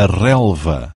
A relva.